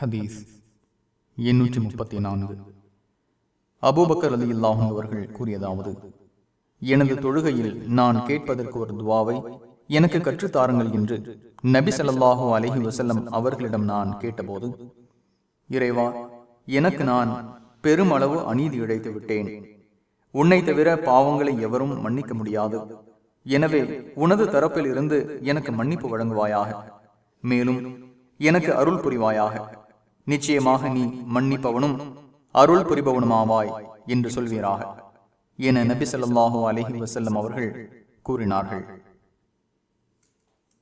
ஹதீஸ் எண்ணூற்றி முப்பத்தி நான்கு. அபூபக்கர் அலி இல்லாஹும் அவர்கள் கூறியதாவது எனது தொழுகையில் நான் கேட்பதற்கு ஒரு துவாவை எனக்கு கற்றுத்தாருங்கள் என்று நபி ஸல்லல்லாஹு அலஹி வசல்லம் அவர்களிடம் நான் கேட்டபோது இறைவா எனக்கு நான் பெருமளவு அநீதி இழைத்து விட்டேன். உன்னை தவிர பாவங்களை எவரும் மன்னிக்க முடியாது. எனவே உனது தரப்பில் இருந்து எனக்கு மன்னிப்பு வழங்குவாயாக. மேலும் எனக்கு அருள் புரிவாயாக. நிச்சயமாக நீ மன்னிப்பவனும் அருள் புரிபவனுமாவாய் என்று சொல்வீராக. என நபி சொல்லாஹு அலஹி வசல்லம் அவர்கள் கூறினார்கள்.